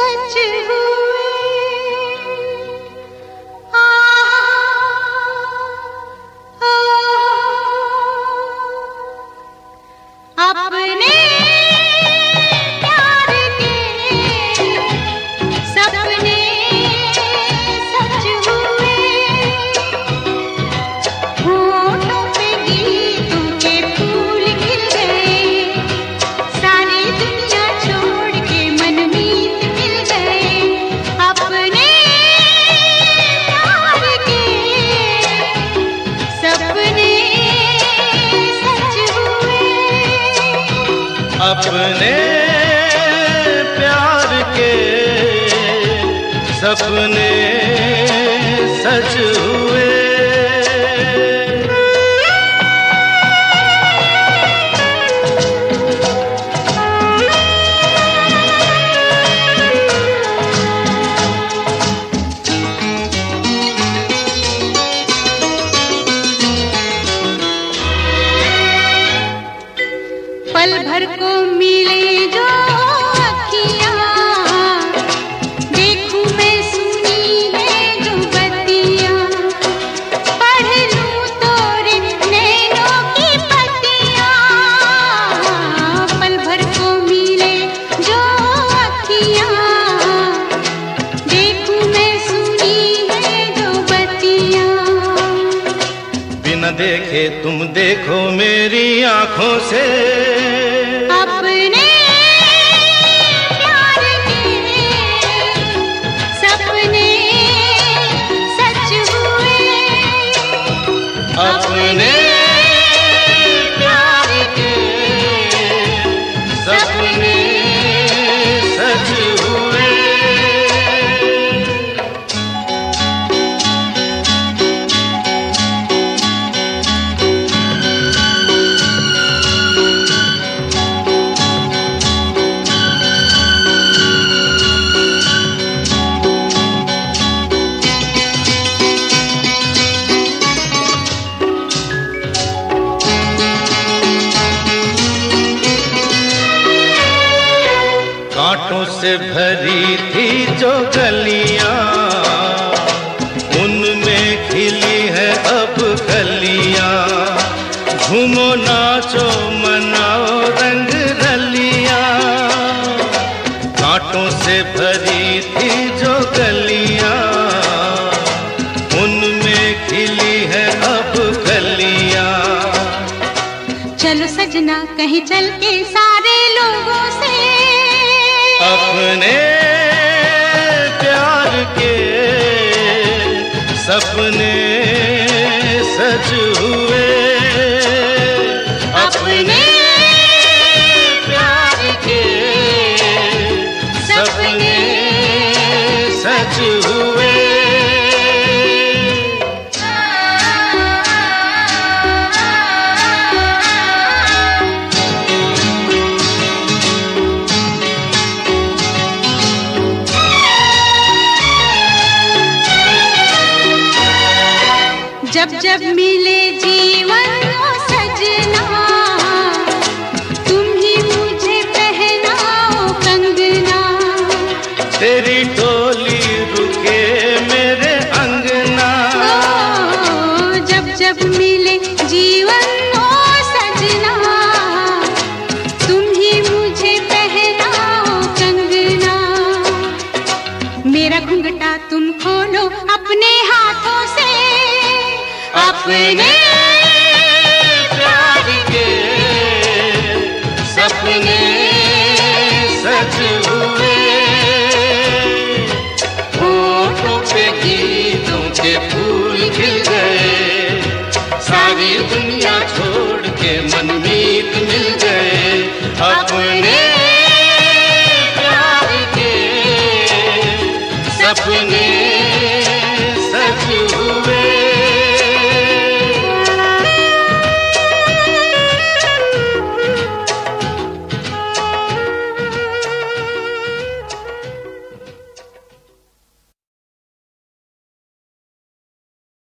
अपने सच हुए अपने प्यार के सपने सच को मिले जो मैं सुनी है जो बत्तियाँ। पढ़ पत्तियाँ। पल भर को मिले मैं सुनी है जो बत्तियाँ। बिना देखे तुम देखो मेरी आँखों से। से भरी थी जो गलियाँ उनमें खिली है अब कलियाँ। झूमो नाचो, मनाओ रंग रलियाँ। कांटों से भरी थी जो गलियाँ उनमें खिली है अब कलियाँ। चलो सजना, कहीं चल के सारे लोगों अपने प्यार के सपने जब जब मिले जीवन सजना तुम ही मुझे पहनाओ कंगना। तेरी टोली रुके मेरे अंगना। ओ, जब जब मिले जीवन सजना तुम ही मुझे पहनाओ कंगना। मेरा घुंघटा तुम खोलो अपने सपने प्यार के सपने सच हुए। पे गीतों के फूल खिल गए, सारी दुनिया छोड़ के मन मनमीत मिल गए। अपने प्यार के सपने